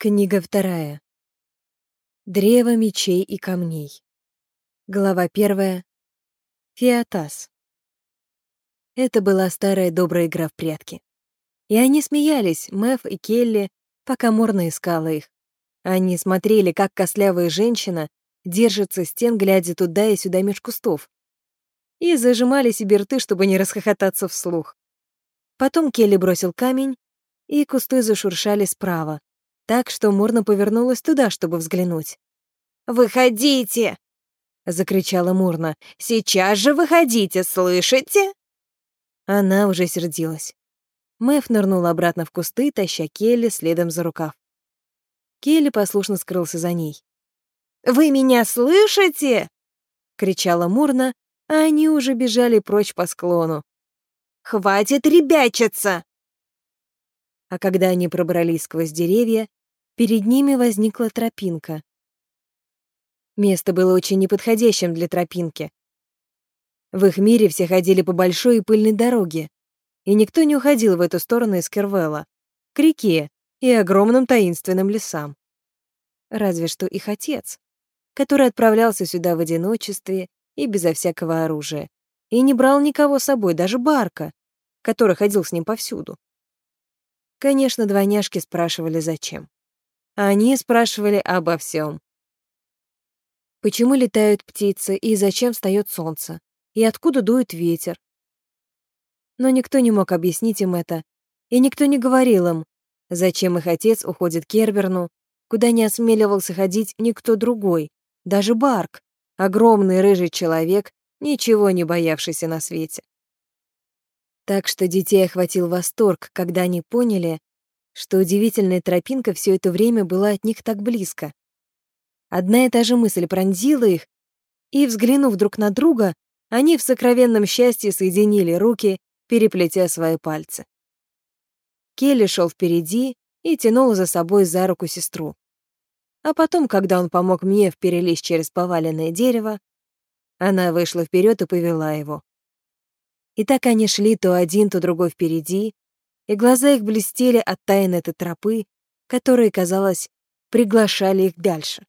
Книга вторая. Древо мечей и камней. Глава первая. Фиатас. Это была старая добрая игра в прятки. И они смеялись, Мэв и Келли, пока Морна искала их. Они смотрели, как костлявая женщина держится стен, глядя туда и сюда меж кустов. И зажимали себе рты, чтобы не расхохотаться вслух. Потом Келли бросил камень, и кусты зашуршали справа, так что Морна повернулась туда, чтобы взглянуть. «Выходите!» — закричала Мурна. «Сейчас же выходите, слышите?» Она уже сердилась. Мэв нырнула обратно в кусты, таща Келли следом за рукав. Келли послушно скрылся за ней. «Вы меня слышите?» — кричала Мурна, а они уже бежали прочь по склону. «Хватит ребячиться!» А когда они пробрались сквозь деревья, Перед ними возникла тропинка. Место было очень неподходящим для тропинки. В их мире все ходили по большой и пыльной дороге, и никто не уходил в эту сторону из Кервелла, к реке и огромным таинственным лесам. Разве что их отец, который отправлялся сюда в одиночестве и безо всякого оружия, и не брал никого с собой, даже Барка, который ходил с ним повсюду. Конечно, двойняшки спрашивали, зачем. Они спрашивали обо всем. Почему летают птицы и зачем встает солнце? И откуда дует ветер? Но никто не мог объяснить им это, и никто не говорил им, зачем их отец уходит к Керберну, куда не осмеливался ходить никто другой, даже Барк, огромный рыжий человек, ничего не боявшийся на свете. Так что детей охватил восторг, когда они поняли, что удивительная тропинка все это время была от них так близко. Одна и та же мысль пронзила их, и, взглянув друг на друга, они в сокровенном счастье соединили руки, переплетя свои пальцы. Келли шел впереди и тянул за собой за руку сестру. А потом, когда он помог мне перелезть через поваленное дерево, она вышла вперед и повела его. И так они шли то один, то другой впереди, и глаза их блестели от тайн этой тропы, которые, казалось, приглашали их дальше.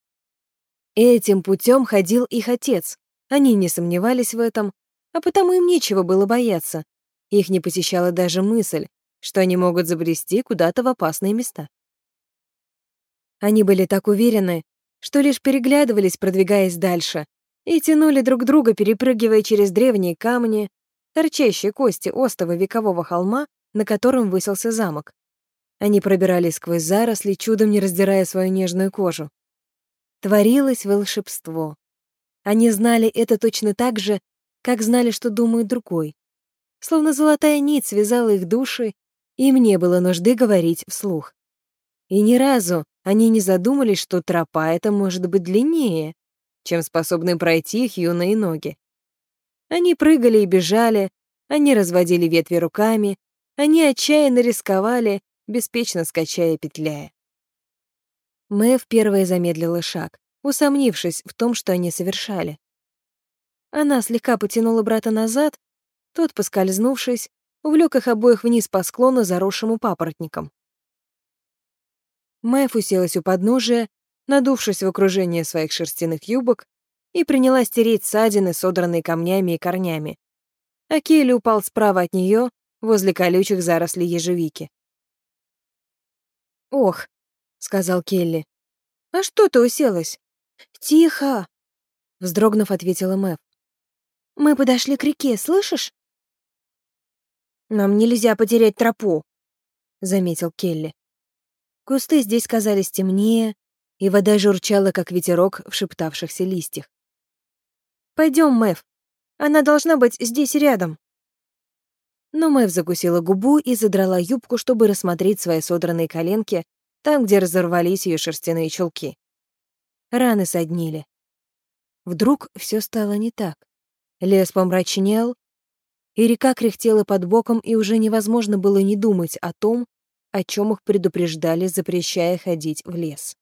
Этим путем ходил их отец. Они не сомневались в этом, а потому им нечего было бояться. Их не посещала даже мысль, что они могут забрести куда-то в опасные места. Они были так уверены, что лишь переглядывались, продвигаясь дальше, и тянули друг друга, перепрыгивая через древние камни, торчащие кости остова векового холма на котором высился замок. Они пробирались сквозь заросли, чудом не раздирая свою нежную кожу. Творилось волшебство. Они знали это точно так же, как знали, что думает другой. Словно золотая нить связала их души, им не было нужды говорить вслух. И ни разу они не задумались, что тропа эта может быть длиннее, чем способны пройти их юные ноги. Они прыгали и бежали, они разводили ветви руками, они отчаянно рисковали, беспечно скачая петляя. Мэв первая замедлила шаг, усомнившись в том, что они совершали. Она слегка потянула брата назад, тот, поскользнувшись, увлек их обоих вниз по склону, заросшему папоротником. Мэв уселась у подножия, надувшись в окружении своих шерстяных юбок, и принялась тереть ссадины, содранные камнями и корнями. А Келли упал справа от нее, возле колючих зарослей ежевики. «Ох», — сказал Келли, — «а что ты уселась?» «Тихо!» — вздрогнув, ответила Мэв. «Мы подошли к реке, слышишь?» «Нам нельзя потерять тропу», — заметил Келли. Кусты здесь казались темнее, и вода журчала, как ветерок в шептавшихся листьях. «Пойдем, Мэв. Она должна быть здесь рядом». Но Мэв закусила губу и задрала юбку, чтобы рассмотреть свои содранные коленки там, где разорвались ее шерстяные чулки. Раны соднили. Вдруг все стало не так. Лес помрачнел, и река кряхтела под боком, и уже невозможно было не думать о том, о чем их предупреждали, запрещая ходить в лес.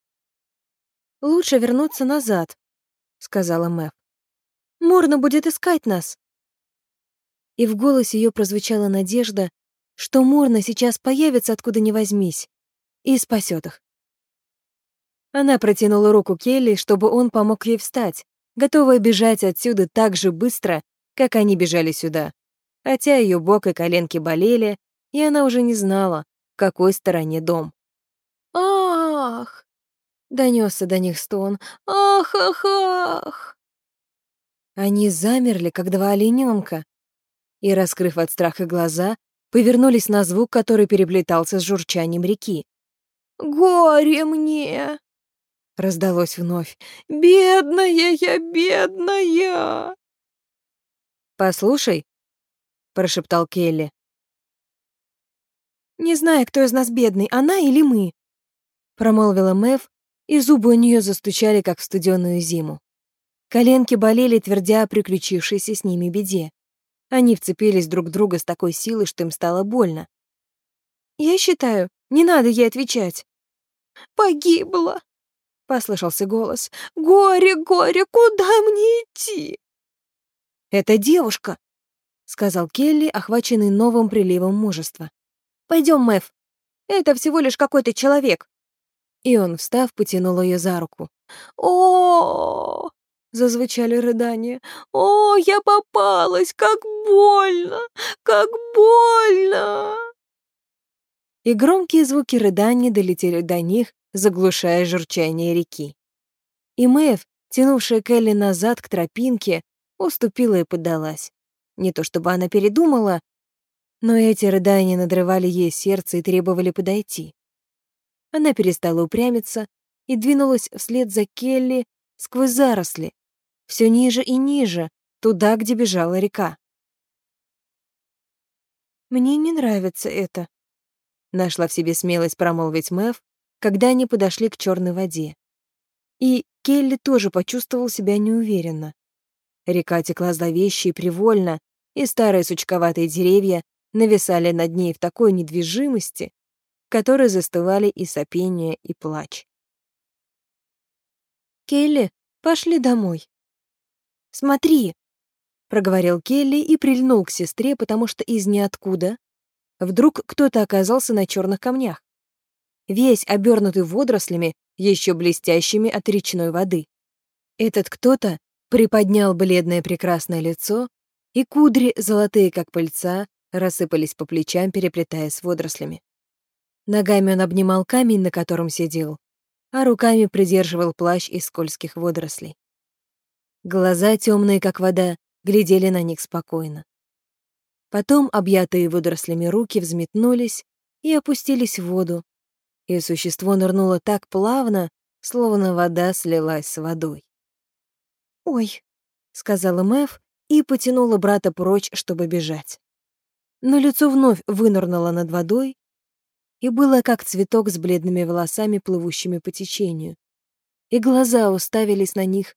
«Лучше вернуться назад», — сказала Мэв. «Мурно будет искать нас» и в голосе ее прозвучала надежда, что Мурна сейчас появится откуда ни возьмись и спасет их. Она протянула руку Келли, чтобы он помог ей встать, готовая бежать отсюда так же быстро, как они бежали сюда. Хотя ее бок и коленки болели, и она уже не знала, в какой стороне дом. «Ах!» — донесся до них стон. «Ах, ах, ах!» Они замерли, как два олененка, и, раскрыв от страха глаза, повернулись на звук, который переплетался с журчанием реки. «Горе мне!» — раздалось вновь. «Бедная я, бедная!» «Послушай», — прошептал Келли. «Не знаю, кто из нас бедный, она или мы», — промолвила Мэв, и зубы у нее застучали, как в студеную зиму. Коленки болели, твердя о приключившейся с ними беде. Они вцепились друг в друга с такой силой, что им стало больно. «Я считаю, не надо ей отвечать». «Погибла!» — послышался голос. «Горе, горе, куда мне идти?» «Это девушка», — сказал Келли, охваченный новым приливом мужества. Пойдем, Мэв. Это всего лишь какой-то человек». И он, встав, потянул ее за руку. о, зазвучали рыдания. «О, я попалась! Как больно! Как больно!» И громкие звуки рыданий долетели до них, заглушая журчание реки. И Мэв, тянувшая Келли назад к тропинке, уступила и поддалась. Не то чтобы она передумала, но эти рыдания надрывали ей сердце и требовали подойти. Она перестала упрямиться и двинулась вслед за Келли сквозь заросли, все ниже и ниже, туда, где бежала река. «Мне не нравится это», — нашла в себе смелость промолвить Мэв, когда они подошли к черной воде. И Келли тоже почувствовал себя неуверенно. Река текла зловеще и привольно, и старые сучковатые деревья нависали над ней в такой недвижимости, которой застывали и сопение, и плач. «Келли, пошли домой». «Смотри», — проговорил Келли и прильнул к сестре, потому что из ниоткуда вдруг кто-то оказался на черных камнях, весь обернутый водорослями, еще блестящими от речной воды. Этот кто-то приподнял бледное прекрасное лицо, и кудри, золотые как пыльца, рассыпались по плечам, переплетаясь с водорослями. Ногами он обнимал камень, на котором сидел, а руками придерживал плащ из скользких водорослей. Глаза, темные как вода, глядели на них спокойно. Потом объятые водорослями руки взметнулись и опустились в воду, и существо нырнуло так плавно, словно вода слилась с водой. «Ой», — сказала Мэв и потянула брата прочь, чтобы бежать но лицо вновь вынырнуло над водой и было как цветок с бледными волосами, плывущими по течению. И глаза уставились на них,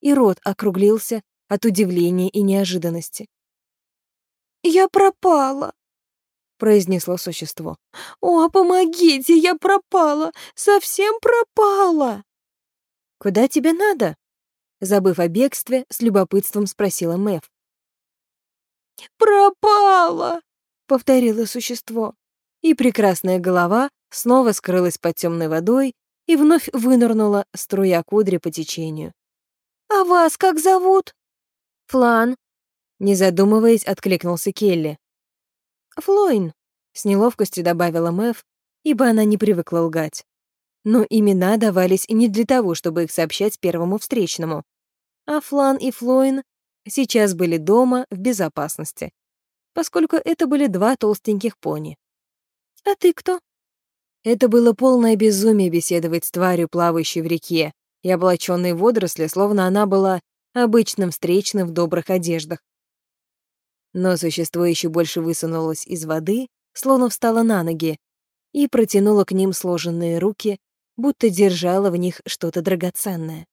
и рот округлился от удивления и неожиданности. «Я пропала!» — произнесло существо. «О, помогите, я пропала! Совсем пропала!» «Куда тебе надо?» Забыв о бегстве, с любопытством спросила Мэв. «Пропала!» — повторило существо. И прекрасная голова снова скрылась под темной водой и вновь вынырнула, струя кудри по течению. «А вас как зовут?» «Флан», — не задумываясь, откликнулся Келли. «Флойн», — с неловкостью добавила Мэв, ибо она не привыкла лгать. Но имена давались не для того, чтобы их сообщать первому встречному. А Флан и Флойн сейчас были дома в безопасности, поскольку это были два толстеньких пони. «А ты кто?» Это было полное безумие беседовать с тварью, плавающей в реке, и облаченной водоросли, словно она была обычным встречным в добрых одеждах. Но существо еще больше высунулось из воды, словно встало на ноги, и протянуло к ним сложенные руки, будто держало в них что-то драгоценное.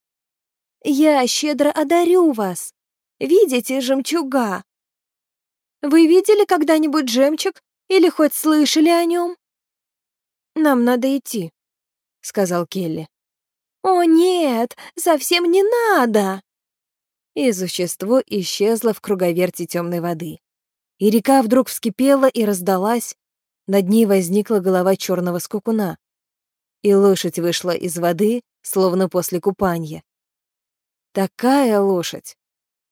«Я щедро одарю вас!» Видите жемчуга? Вы видели когда-нибудь жемчуг или хоть слышали о нем? Нам надо идти, сказал Келли. О нет, совсем не надо. И существо исчезло в круговерти темной воды. И река вдруг вскипела и раздалась, над ней возникла голова черного скакуна. И лошадь вышла из воды, словно после купания. Такая лошадь,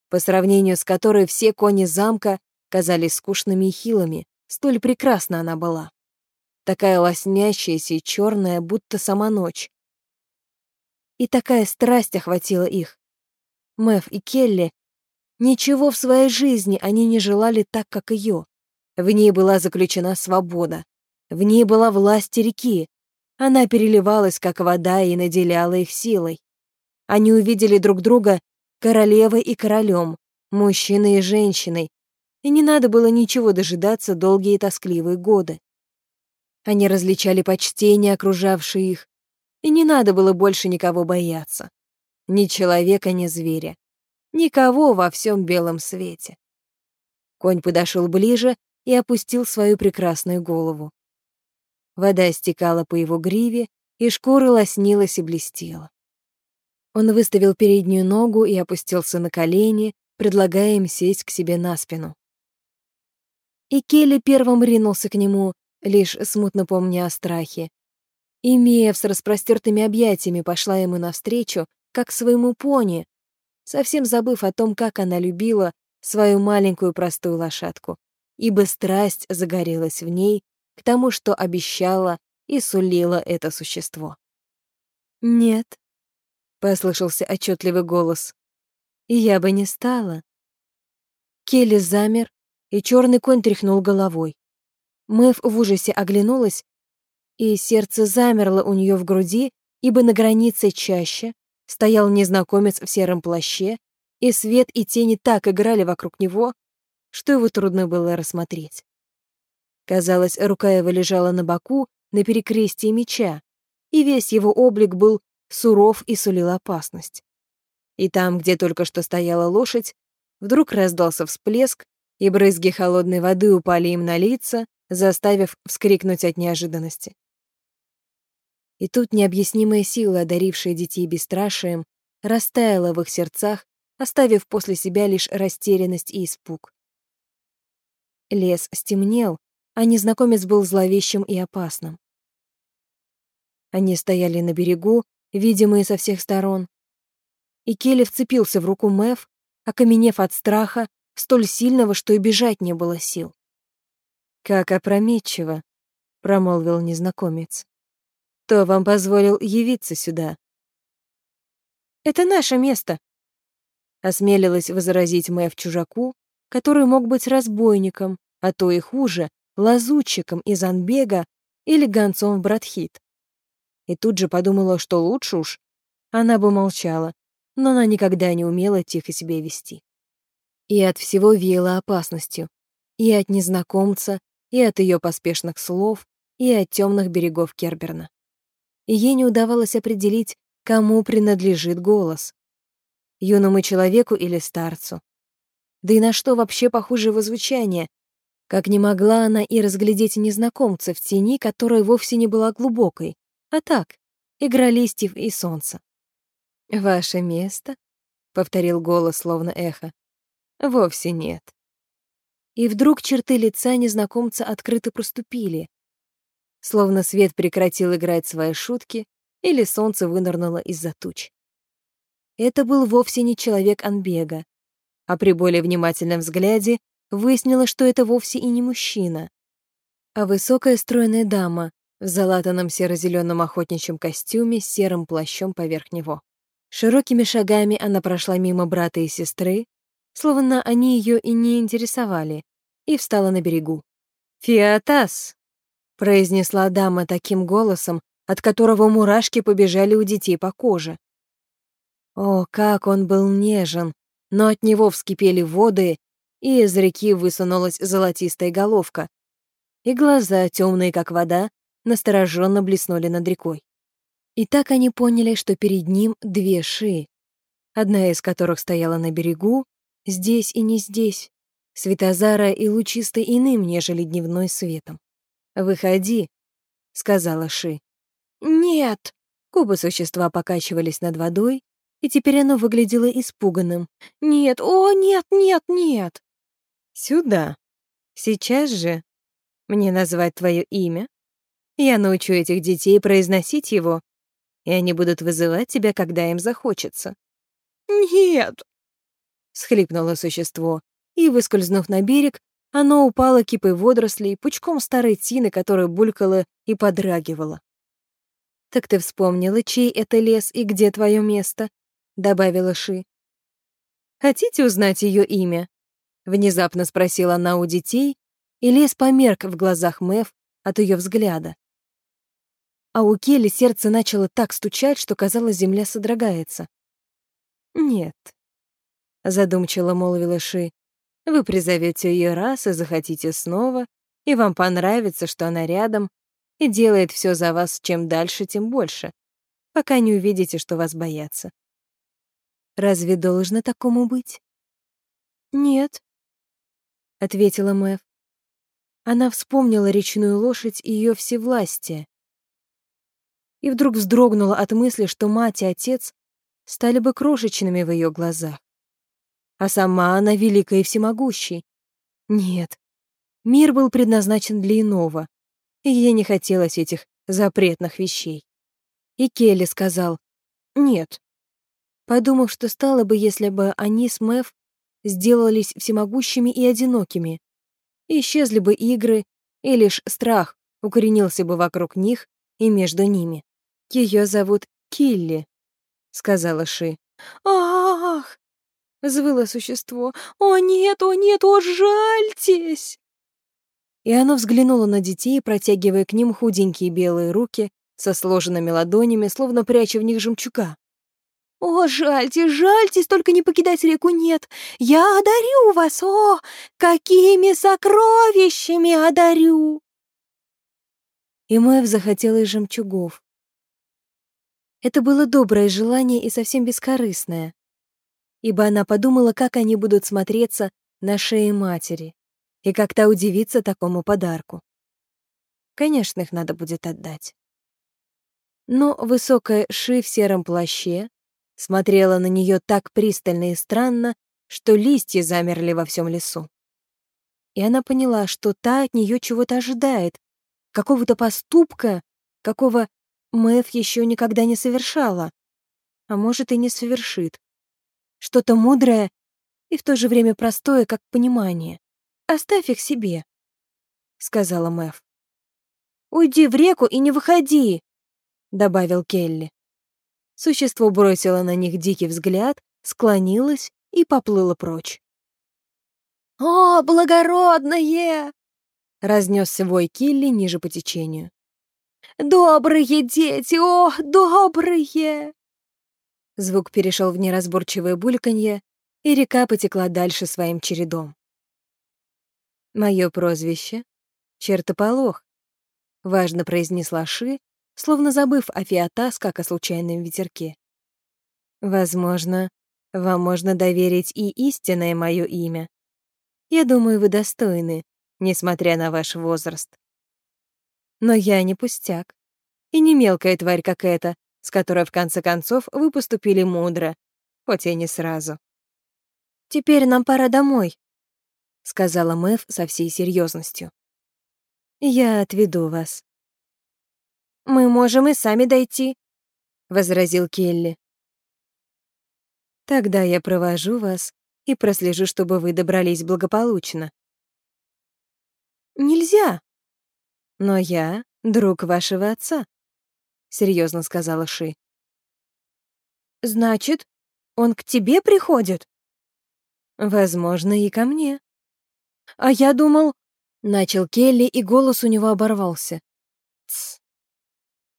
по сравнению с которой все кони замка казались скучными и хилыми, столь прекрасна она была. Такая лоснящаяся и черная, будто сама ночь. И такая страсть охватила их. Мэв и Келли Ничего в своей жизни они не желали так, как ее. В ней была заключена свобода. В ней была власть реки. Она переливалась, как вода, и наделяла их силой. Они увидели друг друга королевой и королем, мужчиной и женщиной, и не надо было ничего дожидаться долгие и тоскливые годы. Они различали почтение, окружавшее их, и не надо было больше никого бояться. Ни человека, ни зверя. Никого во всем белом свете. Конь подошел ближе и опустил свою прекрасную голову. Вода стекала по его гриве, и шкура лоснилась и блестела. Он выставил переднюю ногу и опустился на колени, предлагая им сесть к себе на спину. И Келли первым ринулся к нему, лишь смутно помня о страхе. И Меев с распростертыми объятиями пошла ему навстречу, как своему пони, совсем забыв о том, как она любила свою маленькую простую лошадку, ибо страсть загорелась в ней к тому, что обещала и сулила это существо. «Нет», — послышался отчетливый голос, — «я бы не стала». Келли замер, и черный конь тряхнул головой. Мэв в ужасе оглянулась, и сердце замерло у нее в груди, ибо на границе чаще стоял незнакомец в сером плаще, и свет и тени так играли вокруг него, что его трудно было рассмотреть. Казалось, рука его лежала на боку на перекрестии меча, и весь его облик был суров и сулил опасность. И там, где только что стояла лошадь, вдруг раздался всплеск, и брызги холодной воды упали им на лица, заставив вскрикнуть от неожиданности. И тут необъяснимая сила, одарившая детей бесстрашием, растаяла в их сердцах, оставив после себя лишь растерянность и испуг. Лес стемнел, а незнакомец был зловещим и опасным. Они стояли на берегу, видимые со всех сторон. И Келли вцепился в руку Мэв, окаменев от страха, столь сильного, что и бежать не было сил. «Как опрометчиво», — промолвил незнакомец. Кто вам позволил явиться сюда?» «Это наше место», — осмелилась возразить Мэв чужаку, который мог быть разбойником, а то и хуже, лазутчиком из Анбега или гонцом в Братхит. И тут же подумала, что лучше уж она бы молчала, но она никогда не умела тихо себя вести. И от всего веяло опасностью, и от незнакомца, и от ее поспешных слов, и от темных берегов Керберна и ей не удавалось определить, кому принадлежит голос. Юному человеку или старцу. Да и на что вообще похоже его звучание? Как не могла она и разглядеть незнакомца в тени, которая вовсе не была глубокой, а так, игра листьев и солнца. «Ваше место?» — повторил голос, словно эхо. «Вовсе нет». И вдруг черты лица незнакомца открыто проступили, словно свет прекратил играть свои шутки или солнце вынырнуло из-за туч. Это был вовсе не человек Анбега, а при более внимательном взгляде выяснилось, что это вовсе и не мужчина, а высокая стройная дама в залатанном серо-зеленом охотничьем костюме с серым плащом поверх него. Широкими шагами она прошла мимо брата и сестры, словно они ее и не интересовали, и встала на берегу. «Фиатас!» произнесла дама таким голосом, от которого мурашки побежали у детей по коже. О, как он был нежен, но от него вскипели воды, и из реки высунулась золотистая головка, и глаза, темные как вода, настороженно блеснули над рекой. И так они поняли, что перед ним две ши, одна из которых стояла на берегу, здесь и не здесь, светозара и лучистой иным, нежели дневной светом. «Выходи», — сказала Ши. «Нет». Губы существа покачивались над водой, и теперь оно выглядело испуганным. «Нет, о, нет, нет, нет!» «Сюда. Сейчас же. Мне назвать твое имя? Я научу этих детей произносить его. и они будут вызывать тебя, когда им захочется. «Нет!» — схлипнуло существо, и, выскользнув на берег, оно упало кипой водорослей, пучком старой тины, которая булькала и подрагивала. «Так ты вспомнила, чей это лес и где твое место?» — добавила Ши. «Хотите узнать ее имя?» — внезапно спросила она у детей, и лес померк в глазах Мэв от ее взгляда. А у Келли сердце начало так стучать, что, казалось, земля содрогается. «Нет», — задумчиво молвила Ши, «вы призовете ее раз и захотите снова, и вам понравится, что она рядом и делает все за вас, чем дальше, тем больше, пока не увидите, что вас боятся. Разве должно такому быть?» «Нет», — ответила Мэв. Она вспомнила речную лошадь и ее всевластие. И вдруг вздрогнула от мысли, что мать и отец стали бы крошечными в ее глазах. А сама она великая и всемогущей. Нет, мир был предназначен для иного, и ей не хотелось этих запретных вещей. И Келли сказал «нет», подумав, что стало бы, если бы они с Мэв сделались всемогущими и одинокими, исчезли бы игры, и лишь страх укоренился бы вокруг них и между ними. Ее зовут Килли, сказала Ши. Ах! Взвыло существо. О нет, о нет, о жальтесь! И оно взглянуло на детей, протягивая к ним худенькие белые руки со сложенными ладонями, словно пряча в них жемчуга. «О, жальте, жальтесь, только не покидать реку нет! Я одарю вас, о, какими сокровищами одарю!» И Мэв захотелось жемчугов. Это было доброе желание и совсем бескорыстное, ибо она подумала, как они будут смотреться на шее матери и как та удивится такому подарку. Конечно, их надо будет отдать. Но высокая Ши в сером плаще смотрела на нее так пристально и странно, что листья замерли во всем лесу. И она поняла, что та от нее чего-то ожидает, какого-то поступка, какого Мэв еще никогда не совершала, а может и не совершит. Что-то мудрое и в то же время простое, как понимание. Оставь их себе, — сказала Мэв. «Уйди в реку и не выходи», — добавил Келли. Существо бросило на них дикий взгляд, склонилось и поплыло прочь. «О, благородное!» — разнесся вой Килли ниже по течению. «Добрые дети! О, добрые!» Звук перешел в неразборчивое бульканье, и река потекла дальше своим чередом. «Мое прозвище — Чертополох», — важно произнесла Ши, словно забыв о Фиатас как о случайном ветерке. Возможно, вам можно доверить и истинное мое имя. Я думаю, вы достойны, несмотря на ваш возраст. Но я не пустяк. И не мелкая тварь, как эта, с которой, в конце концов, вы поступили мудро, хоть и не сразу. «Теперь нам пора домой», — сказала Мэв со всей серьезностью. «Я отведу вас». «Мы можем и сами дойти», — возразил Келли. «Тогда я провожу вас и прослежу, чтобы вы добрались благополучно». «Нельзя!» «Но я друг вашего отца», — серьезно сказала Ши. «Значит, он к тебе приходит?» «Возможно, и ко мне». «А я думал...» — начал Келли, и голос у него оборвался. «Тсс,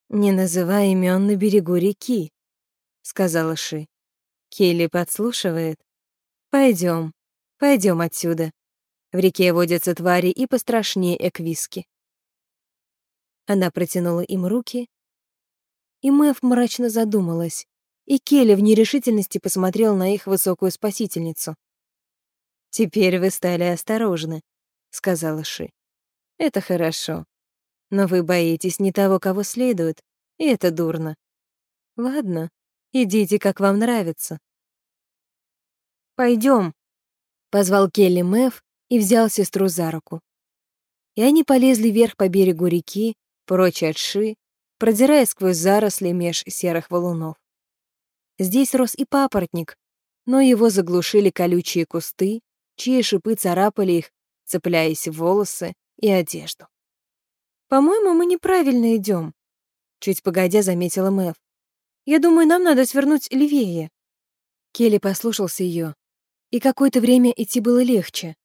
«Не называй имен на берегу реки», — сказала Ши. Келли подслушивает. Пойдем, пойдем отсюда. В реке водятся твари и пострашнее эквиски. Она протянула им руки, и Мэв мрачно задумалась, и Келли в нерешительности посмотрел на их высокую спасительницу. «Теперь вы стали осторожны», — сказала Ши. «Это хорошо. Но вы боитесь не того, кого следует, и это дурно. Ладно, идите, как вам нравится. Пойдем, позвал Келли Мэв и взял сестру за руку. И они полезли вверх по берегу реки, прочь от Ши, продираясь сквозь заросли меж серых валунов. Здесь рос и папоротник, но его заглушили колючие кусты, чьи шипы царапали их, цепляясь в волосы и одежду. «По-моему, мы неправильно идем», — чуть погодя заметила Мэв. «Я думаю, нам надо свернуть левее». Келли послушался ее, и какое-то время идти было легче.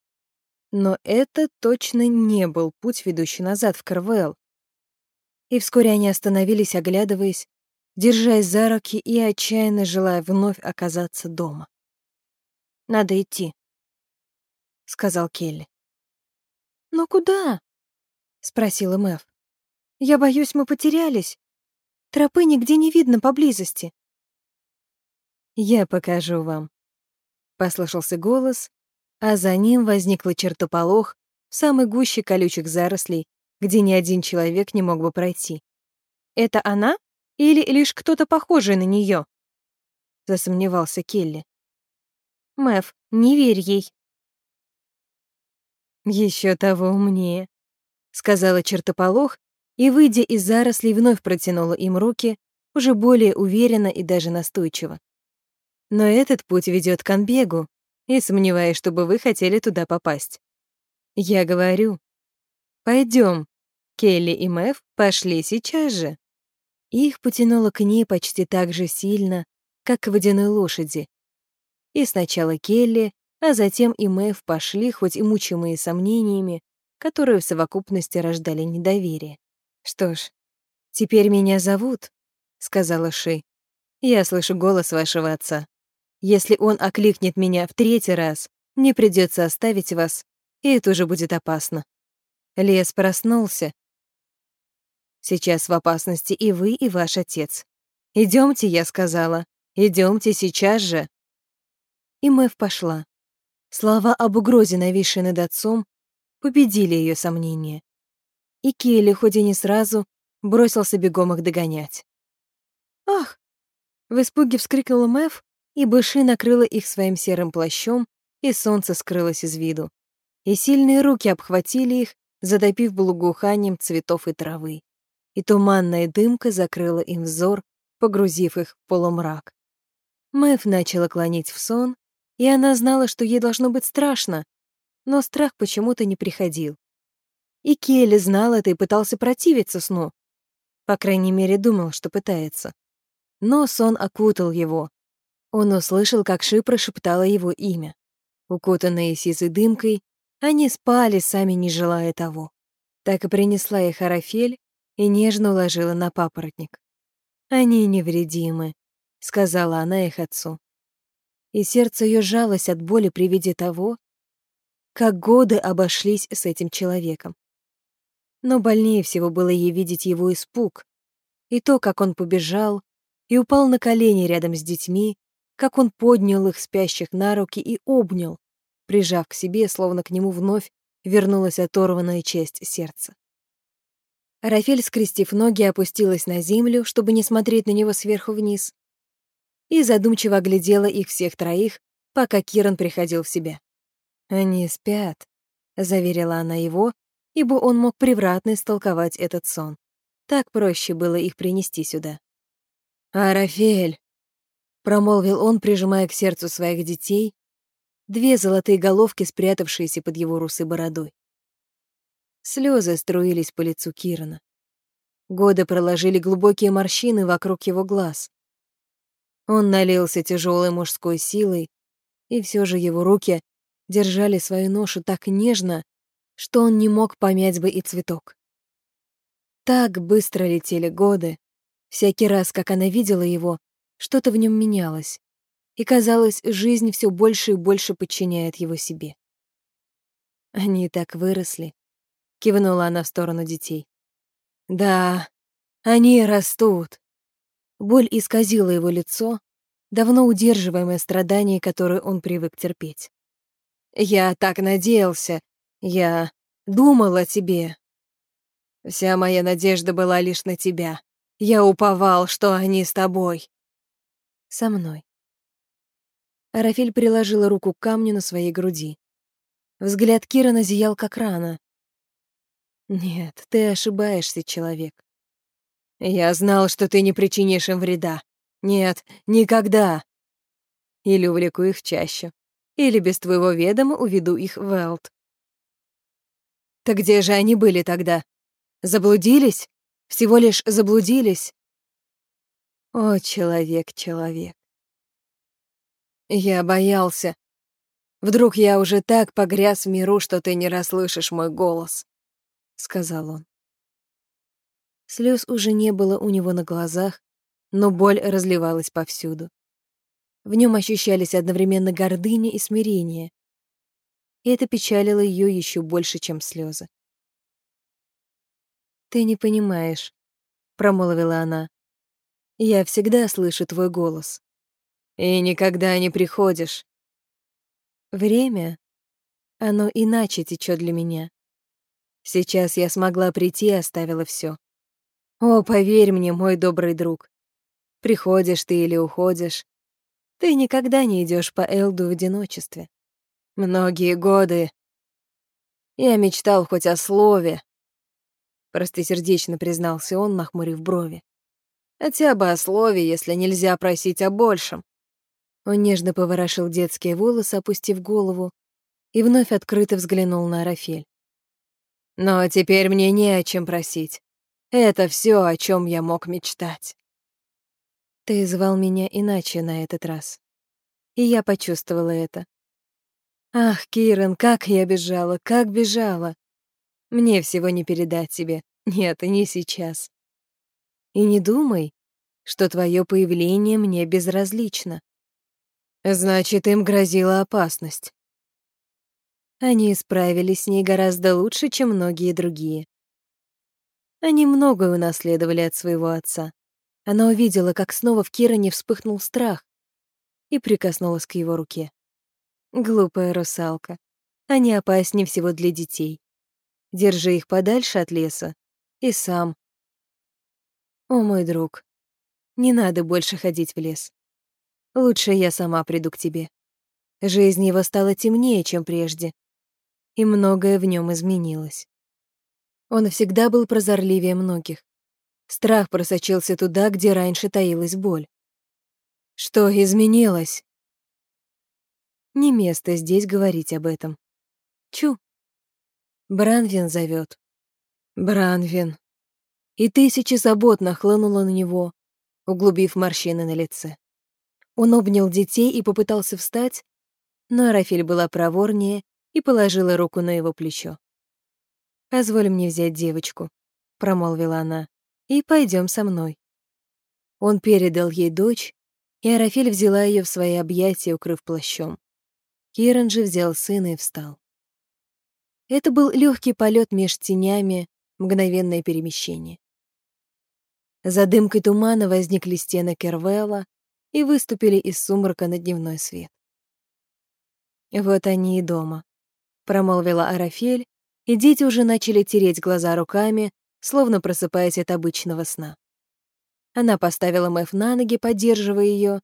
Но это точно не был путь, ведущий назад в Карвелл. И вскоре они остановились, оглядываясь, держась за руки и отчаянно желая вновь оказаться дома. «Надо идти», — сказал Келли. «Но куда?» — спросила Мэв. «Я боюсь, мы потерялись. Тропы нигде не видно поблизости». «Я покажу вам», — послышался голос, а за ним возникла чертополох в самой гуще колючих зарослей, где ни один человек не мог бы пройти. «Это она или лишь кто-то похожий на нее? засомневался Келли. «Мэв, не верь ей», еще того умнее», — сказала чертополох и, выйдя из зарослей, вновь протянула им руки, уже более уверенно и даже настойчиво. «Но этот путь ведет к Анбегу, и сомневаюсь, чтобы вы хотели туда попасть. Я говорю, пойдем. Келли и Мэв пошли сейчас же». Их потянуло к ней почти так же сильно, как к водяной лошади. И сначала Келли, а затем и Мэв пошли, хоть и мучимые сомнениями, которые в совокупности рождали недоверие. «Что ж, теперь меня зовут», — сказала Ши. «Я слышу голос вашего отца. Если он окликнет меня в третий раз, мне придется оставить вас, и это уже будет опасно». Лес проснулся. Сейчас в опасности и вы, и ваш отец. Идемте, я сказала. Идемте сейчас же. И Мэв пошла. Слова об угрозе, нависшей над отцом, победили ее сомнения. И Келли, хоть и не сразу, бросился бегом их догонять. «Ах!» — в испуге вскрикнула Мэв, и Быши накрыла их своим серым плащом, и солнце скрылось из виду. И сильные руки обхватили их, затопив благоуханием цветов и травы. И туманная дымка закрыла им взор, погрузив их в полумрак. Мэв начала клонить в сон, и она знала, что ей должно быть страшно, но страх почему-то не приходил. И Келли знал это и пытался противиться сну. По крайней мере, думал, что пытается. Но сон окутал его. Он услышал, как Ши прошептала его имя. Укутанные сизой дымкой, они спали, сами не желая того. Так и принесла их Арафель и нежно уложила на папоротник. «Они невредимы», — сказала она их отцу и сердце ее жалось от боли при виде того, как годы обошлись с этим человеком. Но больнее всего было ей видеть его испуг, и то, как он побежал и упал на колени рядом с детьми, как он поднял их спящих на руки и обнял, прижав к себе, словно к нему вновь вернулась оторванная часть сердца. Рафель, скрестив ноги, опустилась на землю, чтобы не смотреть на него сверху вниз, и задумчиво оглядела их всех троих, пока Киран приходил в себя. «Они спят», — заверила она его, ибо он мог превратно истолковать этот сон. Так проще было их принести сюда. «Арафель!» — промолвил он, прижимая к сердцу своих детей, две золотые головки, спрятавшиеся под его русой бородой. Слезы струились по лицу Кирана. Годы проложили глубокие морщины вокруг его глаз. Он налился тяжелой мужской силой, и все же его руки держали свою ношу так нежно, что он не мог помять бы и цветок. Так быстро летели годы. Всякий раз, как она видела его, что-то в нем менялось, и, казалось, жизнь все больше и больше подчиняет его себе. Они так выросли, кивнула она в сторону детей. Да, они растут. Боль исказила его лицо, давно удерживаемое страдание, которое он привык терпеть. «Я так надеялся. Я думал о тебе. Вся моя надежда была лишь на тебя. Я уповал, что они с тобой. Со мной». Арафель приложила руку к камню на своей груди. Взгляд Кирана зиял, как рана. «Нет, ты ошибаешься, человек. Я знал, что ты не причинишь им вреда. Нет, никогда. Или увлеку их в чащу, или без твоего ведома уведу их в Элт. Так где же они были тогда? Заблудились? Всего лишь заблудились? О, человек, человек. Я боялся. Вдруг я уже так погряз в миру, что ты не расслышишь мой голос, — сказал он. Слез уже не было у него на глазах, но боль разливалась повсюду. В нем ощущались одновременно гордыня и смирение. И это печалило ее еще больше, чем слезы. «Ты не понимаешь», — промолвила она. «Я всегда слышу твой голос. И никогда не приходишь. Время, оно иначе течет для меня. Сейчас я смогла прийти и оставила все. О, поверь мне, мой добрый друг. Приходишь ты или уходишь, ты никогда не идешь по Элду в одиночестве. Многие годы я мечтал хоть о слове, простосердечно признался он, нахмурив брови. Хотя бы о слове, если нельзя просить о большем. Он нежно поворошил детские волосы, опустив голову, и вновь открыто взглянул на Арафель. «Но теперь мне не о чем просить. Это все, о чем я мог мечтать. Ты звал меня иначе на этот раз. И я почувствовала это. Ах, Киран, как я бежала, как бежала. Мне всего не передать тебе. Нет, и не сейчас. И не думай, что твое появление мне безразлично. Значит, им грозила опасность. Они справились с ней гораздо лучше, чем многие другие. Они многое унаследовали от своего отца. Она увидела, как снова в Киране вспыхнул страх и прикоснулась к его руке. Глупая русалка. Они опаснее всего для детей. Держи их подальше от леса. И сам. О, мой друг, не надо больше ходить в лес. Лучше я сама приду к тебе. Жизнь его стала темнее, чем прежде, и многое в нем изменилось. Он всегда был прозорливее многих. Страх просочился туда, где раньше таилась боль. Что изменилось? Не место здесь говорить об этом. Чу. Бранвин зовет. Бранвин. И тысячи забот нахлынуло на него, углубив морщины на лице. Он обнял детей и попытался встать, но Арафель была проворнее и положила руку на его плечо. «Позволь мне взять девочку», — промолвила она, — «и пойдем со мной». Он передал ей дочь, и Арафель взяла ее в свои объятия, укрыв плащом. Киран же взял сына и встал. Это был легкий полет меж тенями, мгновенное перемещение. За дымкой тумана возникли стены Кервелла и выступили из сумрака на дневной свет. «Вот они и дома», — промолвила Арафель, и дети уже начали тереть глаза руками, словно просыпаясь от обычного сна. Она поставила Мэв на ноги, поддерживая ее,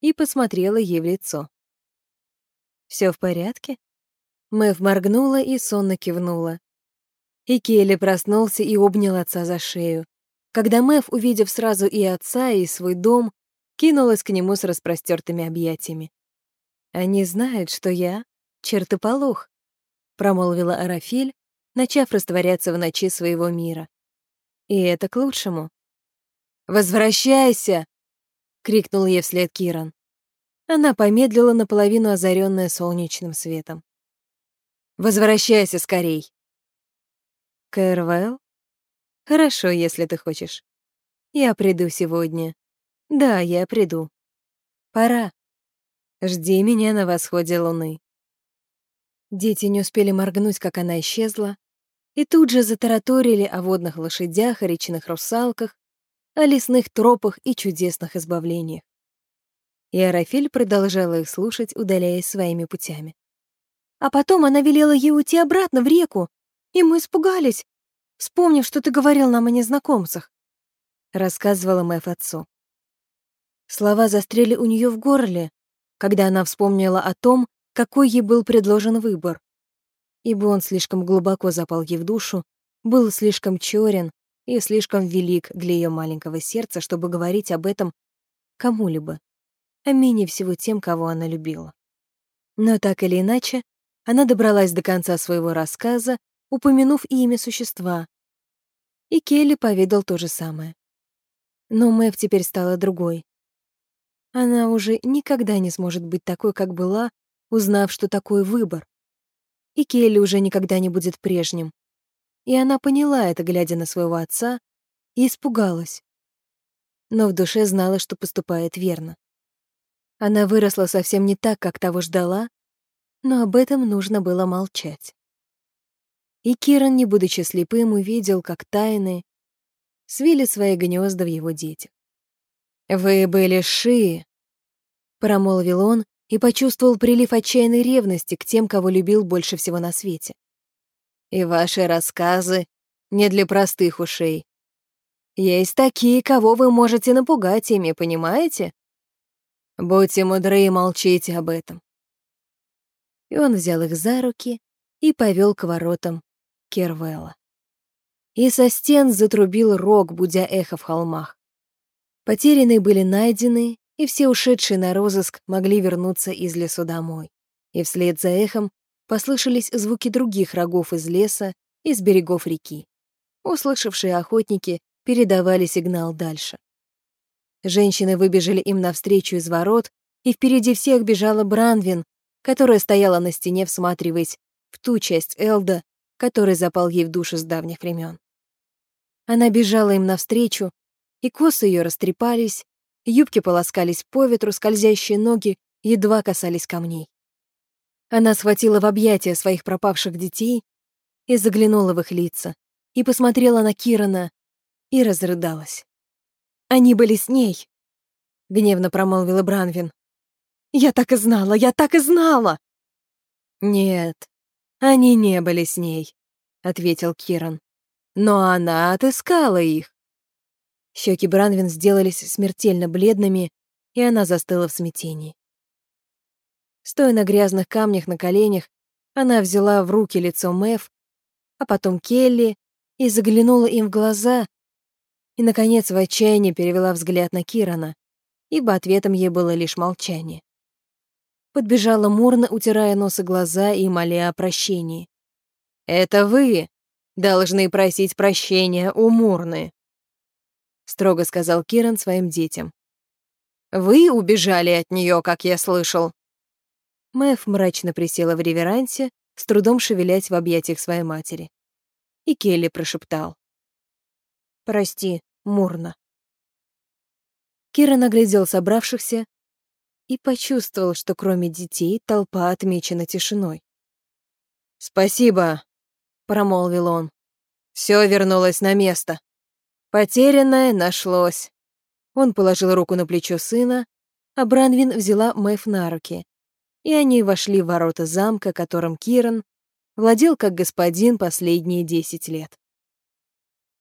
и посмотрела ей в лицо. Все в порядке?» Мэв моргнула и сонно кивнула. И Келли проснулся и обнял отца за шею. Когда Мэв, увидев сразу и отца, и свой дом, кинулась к нему с распростертыми объятиями. «Они знают, что я — чертополох», — промолвила Арафель, начав растворяться в ночи своего мира. И это к лучшему. «Возвращайся!» — крикнул ей вслед Киран. Она помедлила наполовину озаренная солнечным светом. «Возвращайся скорей!» «Кэрвелл? Хорошо, если ты хочешь. Я приду сегодня. Да, я приду. Пора. Жди меня на восходе луны». Дети не успели моргнуть, как она исчезла, и тут же затараторили о водных лошадях, о речных русалках, о лесных тропах и чудесных избавлениях. И Арафель продолжала их слушать, удаляясь своими путями. А потом она велела ей уйти обратно в реку, и мы испугались, вспомнив, что ты говорил нам о незнакомцах, — рассказывала Мэф отцу. Слова застряли у нее в горле, когда она вспомнила о том, какой ей был предложен выбор ибо он слишком глубоко запал ей в душу, был слишком чёрен, и слишком велик для ее маленького сердца, чтобы говорить об этом кому-либо, а менее всего тем, кого она любила. Но так или иначе, она добралась до конца своего рассказа, упомянув имя существа. И Келли поведал то же самое. Но Мэв теперь стала другой. Она уже никогда не сможет быть такой, как была, узнав, что такое выбор. И Келли уже никогда не будет прежним. И она поняла это, глядя на своего отца, и испугалась. Но в душе знала, что поступает верно. Она выросла совсем не так, как того ждала, но об этом нужно было молчать. И Киран, не будучи слепым, увидел, как тайны свили свои гнезда в его детях. «Вы были ши», — промолвил он и почувствовал прилив отчаянной ревности к тем, кого любил больше всего на свете. «И ваши рассказы не для простых ушей. Есть такие, кого вы можете напугать ими, понимаете? Будьте мудры и молчите об этом». И он взял их за руки и повел к воротам Кервелла. И со стен затрубил рог, будя эхо в холмах. Потерянные были найдены, и все ушедшие на розыск могли вернуться из лесу домой. И вслед за эхом послышались звуки других рогов из леса и с берегов реки. Услышавшие охотники передавали сигнал дальше. Женщины выбежали им навстречу из ворот, и впереди всех бежала Бранвин, которая стояла на стене, всматриваясь в ту часть Элда, который запал ей в душу с давних времен. Она бежала им навстречу, и косы ее растрепались, юбки полоскались по ветру, скользящие ноги едва касались камней. Она схватила в объятия своих пропавших детей и заглянула в их лица, и посмотрела на Кирана, и разрыдалась. «Они были с ней», — гневно промолвила Бранвин. «Я так и знала, я так и знала!» «Нет, они не были с ней», — ответил Киран. «Но она отыскала их. Щеки Бранвин сделались смертельно бледными, и она застыла в смятении. Стоя на грязных камнях на коленях, она взяла в руки лицо Мэв, а потом Келли и заглянула им в глаза, и, наконец, в отчаянии перевела взгляд на Кирана, ибо ответом ей было лишь молчание. Подбежала Мурна, утирая нос и глаза и моля о прощении. «Это вы должны просить прощения у Мурны», — строго сказал Киран своим детям. «Вы убежали от нее, как я слышал». Мэв мрачно присела в реверансе, с трудом шевелясь в объятиях своей матери. И Келли прошептал. «Прости, Мурна». Киран оглядел собравшихся и почувствовал, что кроме детей толпа отмечена тишиной. «Спасибо», — промолвил он. «Всё вернулось на место». Потерянное нашлось. Он положил руку на плечо сына, а Бранвин взяла Мэв на руки, и они вошли в ворота замка, которым Киран владел как господин последние десять лет.